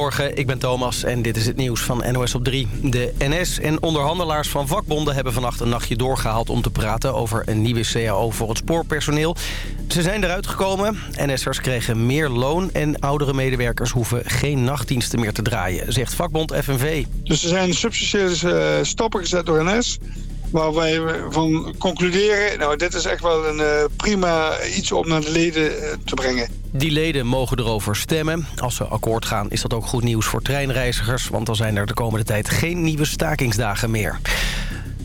Morgen, ik ben Thomas en dit is het nieuws van NOS op 3. De NS en onderhandelaars van vakbonden hebben vannacht een nachtje doorgehaald... om te praten over een nieuwe CAO voor het spoorpersoneel. Ze zijn eruit gekomen. NS'ers kregen meer loon en oudere medewerkers hoeven geen nachtdiensten meer te draaien... zegt vakbond FNV. Dus er zijn substantiële uh, stappen gezet door NS waar wij van concluderen... nou, dit is echt wel een uh, prima iets om naar de leden uh, te brengen. Die leden mogen erover stemmen. Als ze akkoord gaan is dat ook goed nieuws voor treinreizigers... want dan zijn er de komende tijd geen nieuwe stakingsdagen meer.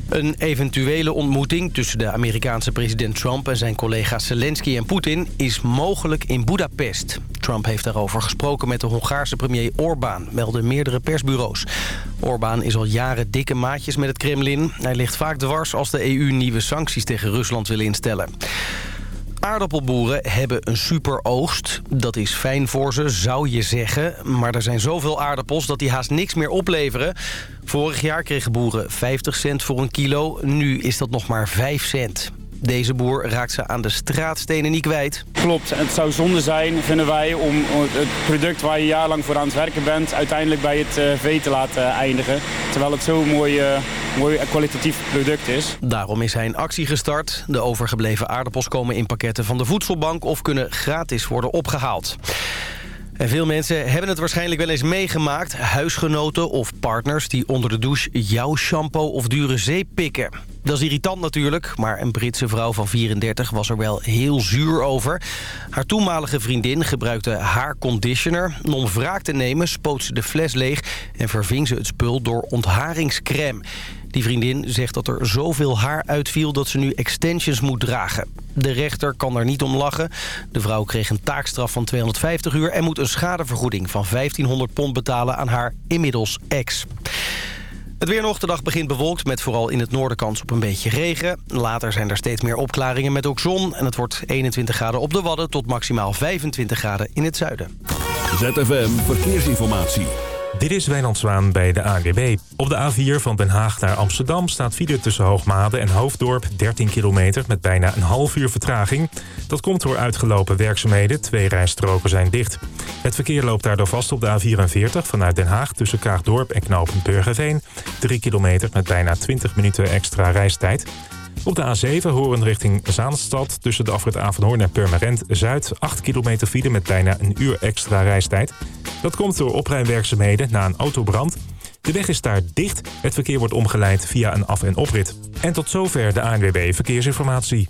Een eventuele ontmoeting tussen de Amerikaanse president Trump... en zijn collega's Zelensky en Poetin is mogelijk in Budapest. Trump heeft daarover gesproken met de Hongaarse premier Orbán... melden meerdere persbureaus. Orbán is al jaren dikke maatjes met het Kremlin. Hij ligt vaak dwars als de EU nieuwe sancties tegen Rusland wil instellen. Aardappelboeren hebben een super oogst. Dat is fijn voor ze, zou je zeggen. Maar er zijn zoveel aardappels dat die haast niks meer opleveren. Vorig jaar kregen boeren 50 cent voor een kilo. Nu is dat nog maar 5 cent. Deze boer raakt ze aan de straatstenen niet kwijt. Klopt, het zou zonde zijn, vinden wij, om het product waar je jaarlang voor aan het werken bent... uiteindelijk bij het vee te laten eindigen. Terwijl het zo'n mooi, mooi kwalitatief product is. Daarom is hij een actie gestart. De overgebleven aardappels komen in pakketten van de voedselbank... of kunnen gratis worden opgehaald. En veel mensen hebben het waarschijnlijk wel eens meegemaakt. Huisgenoten of partners die onder de douche jouw shampoo of dure zeep pikken. Dat is irritant natuurlijk, maar een Britse vrouw van 34 was er wel heel zuur over. Haar toenmalige vriendin gebruikte haar conditioner. Om wraak te nemen spoot ze de fles leeg en verving ze het spul door ontharingscrème. Die vriendin zegt dat er zoveel haar uitviel dat ze nu extensions moet dragen. De rechter kan er niet om lachen. De vrouw kreeg een taakstraf van 250 uur... en moet een schadevergoeding van 1500 pond betalen aan haar inmiddels ex. Het weer nog. De dag begint bewolkt met vooral in het noorden kans op een beetje regen. Later zijn er steeds meer opklaringen met ook zon. En het wordt 21 graden op de Wadden tot maximaal 25 graden in het zuiden. ZFM Verkeersinformatie. Dit is Wijnand Zwaan bij de ANWB. Op de A4 van Den Haag naar Amsterdam staat file tussen Hoogmade en Hoofddorp 13 kilometer met bijna een half uur vertraging. Dat komt door uitgelopen werkzaamheden. Twee rijstroken zijn dicht. Het verkeer loopt daardoor vast op de A44 vanuit Den Haag tussen Kaagdorp en Burgerveen. 3 kilometer met bijna 20 minuten extra reistijd. Op de A7 horen richting Zaanstad tussen de afrit Avanhoorn en Purmerend Zuid 8 kilometer file met bijna een uur extra reistijd. Dat komt door oprijwerkzaamheden na een autobrand. De weg is daar dicht. Het verkeer wordt omgeleid via een af- en oprit. En tot zover de ANWB Verkeersinformatie.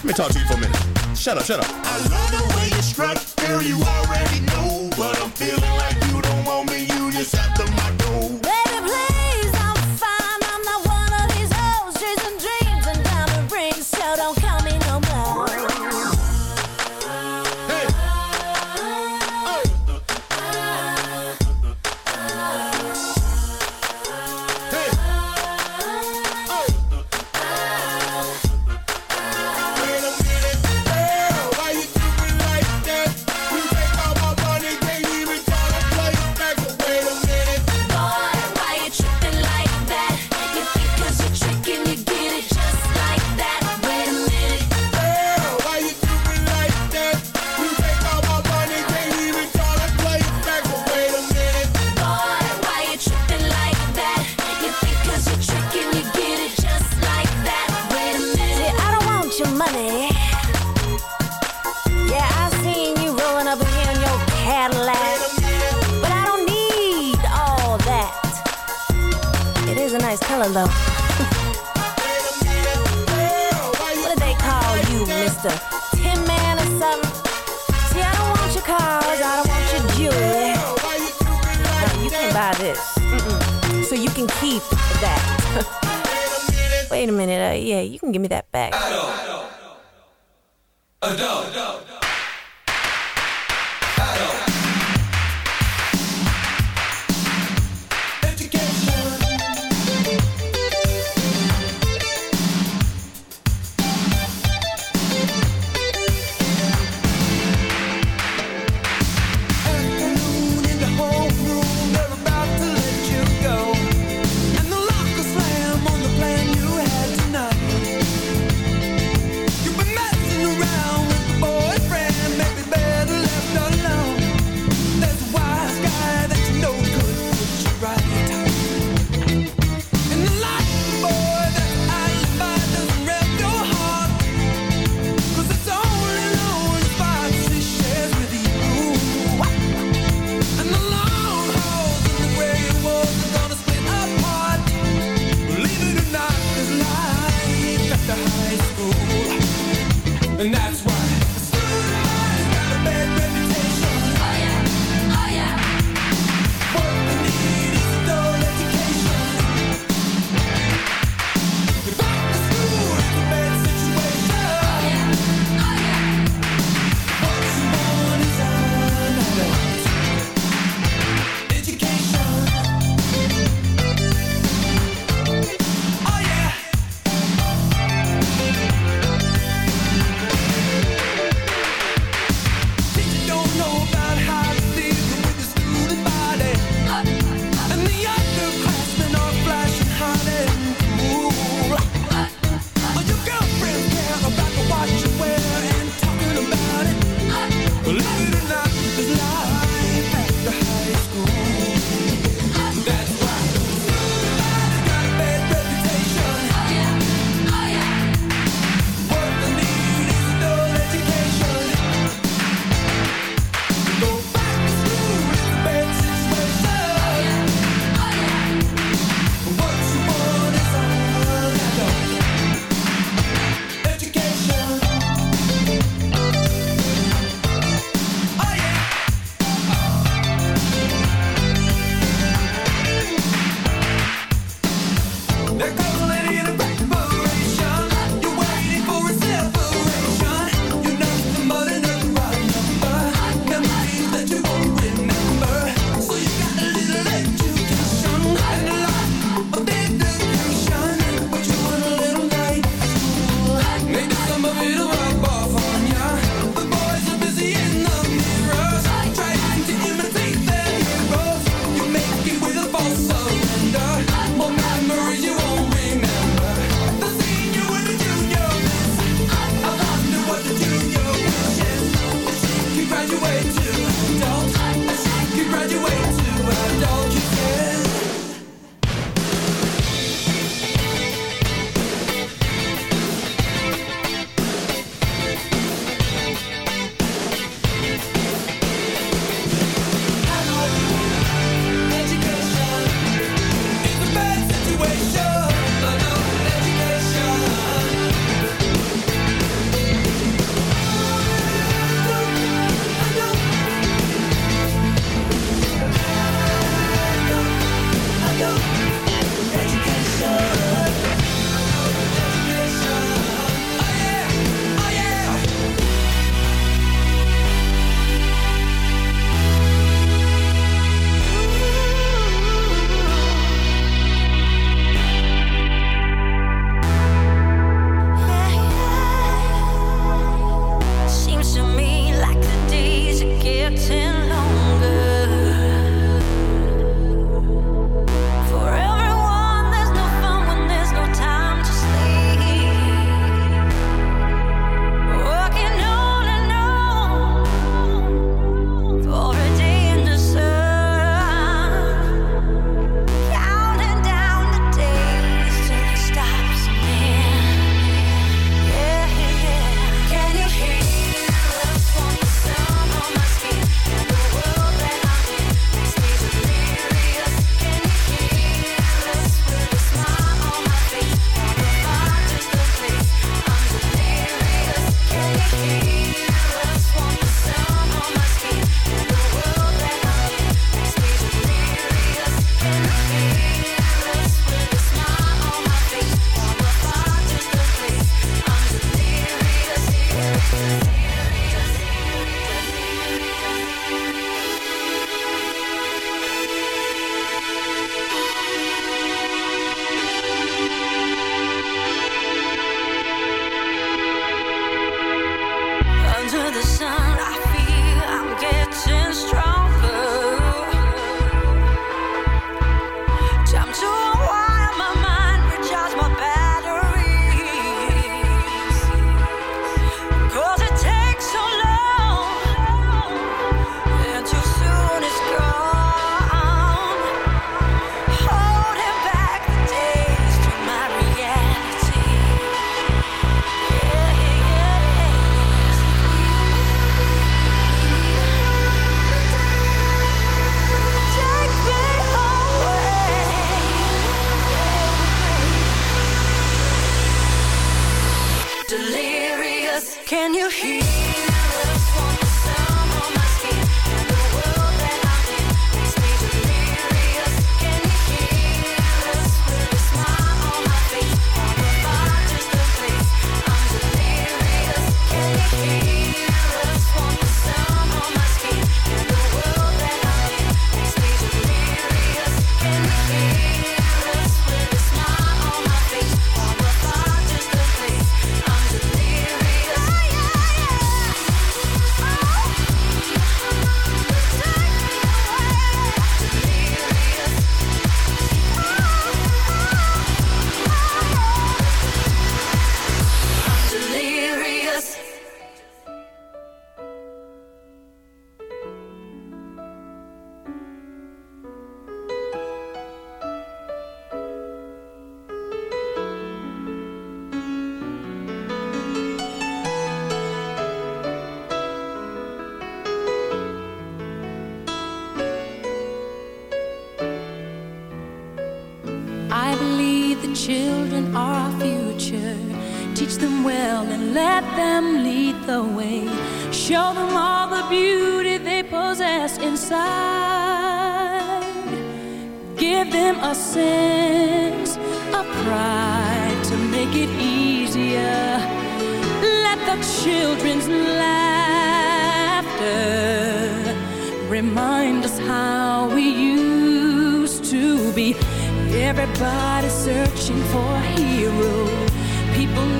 Let me talk to you for a minute. Shut up, shut up. I love the way you girl. You already know, but I'm feeling like you don't want me. You just have wait a minute, uh, yeah, you can give me that back. Adult. Adult. Adult.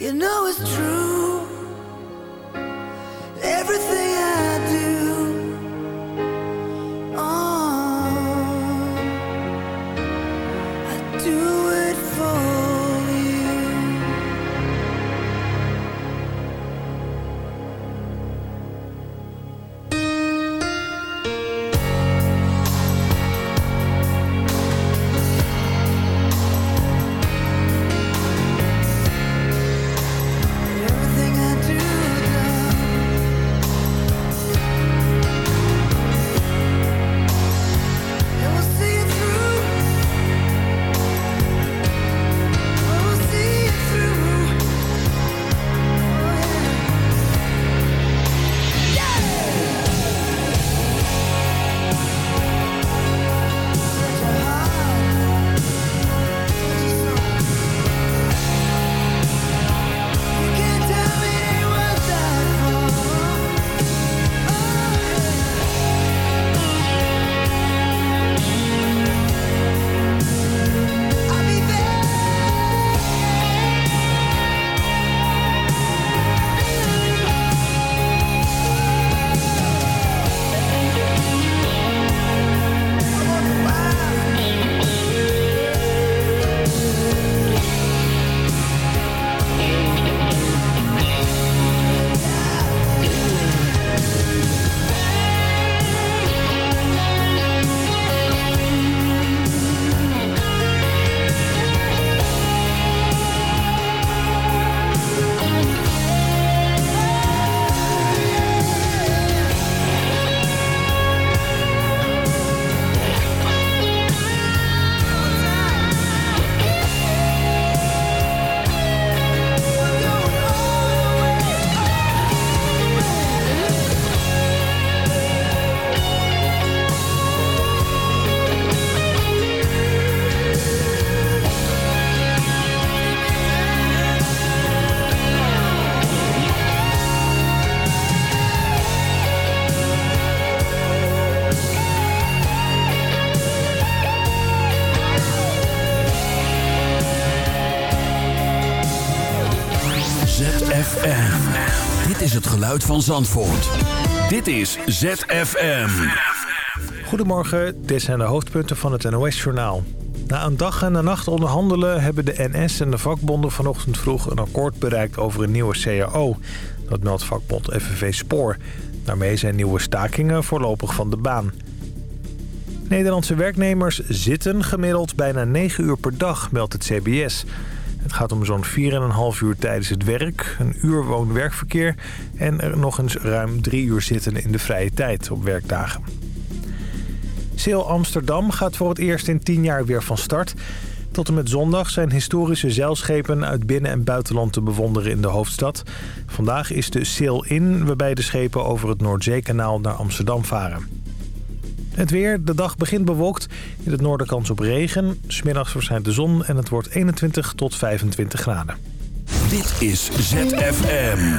You. Know it's true. Geluid van Zandvoort. Dit is ZFM. Goedemorgen, dit zijn de hoofdpunten van het NOS-journaal. Na een dag en een nacht onderhandelen hebben de NS en de vakbonden vanochtend vroeg een akkoord bereikt over een nieuwe CAO. Dat meldt vakbond FNV Spoor. Daarmee zijn nieuwe stakingen voorlopig van de baan. Nederlandse werknemers zitten gemiddeld bijna 9 uur per dag, meldt het CBS. Het gaat om zo'n 4,5 uur tijdens het werk, een uur woon-werkverkeer... en er nog eens ruim 3 uur zitten in de vrije tijd op werkdagen. Sail Amsterdam gaat voor het eerst in 10 jaar weer van start. Tot en met zondag zijn historische zeilschepen uit binnen- en buitenland te bewonderen in de hoofdstad. Vandaag is de Sail In, waarbij de schepen over het Noordzeekanaal naar Amsterdam varen. Het weer, de dag begint bewolkt. In het noorden kans op regen. Smiddags verschijnt de zon en het wordt 21 tot 25 graden. Dit is ZFM.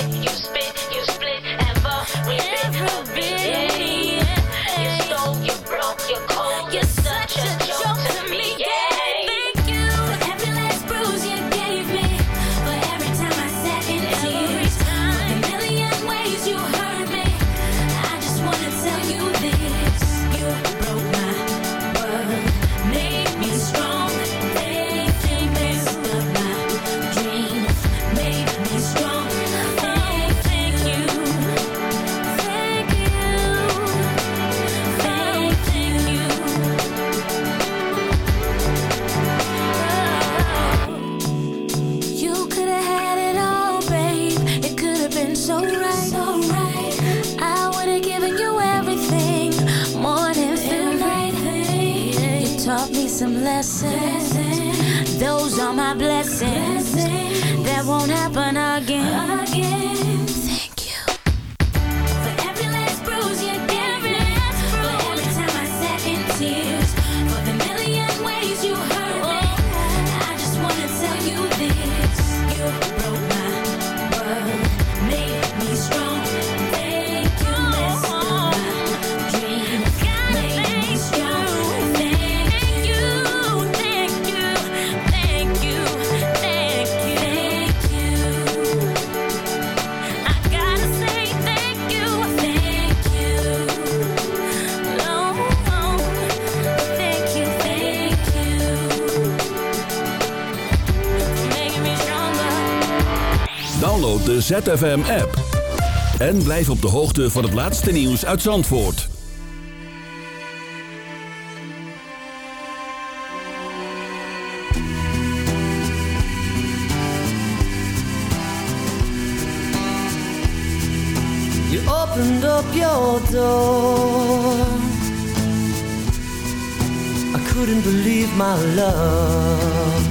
ZFM-app. En blijf op de hoogte van het laatste nieuws uit Zandvoort. You opened up your door I couldn't believe my love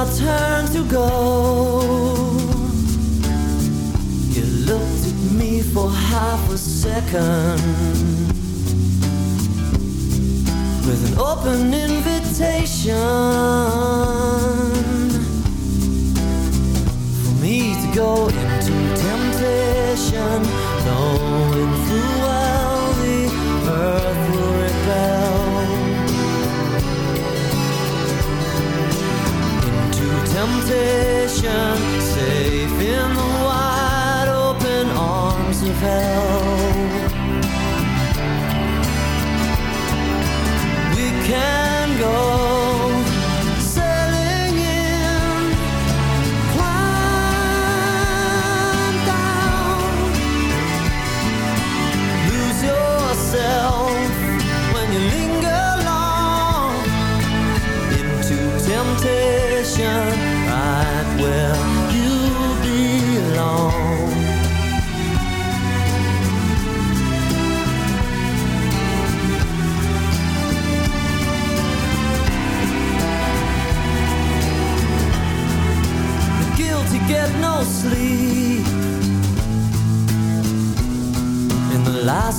I turn to go. You looked at me for half a second with an open invitation. ocean.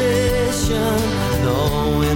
position, knowing.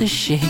the shit.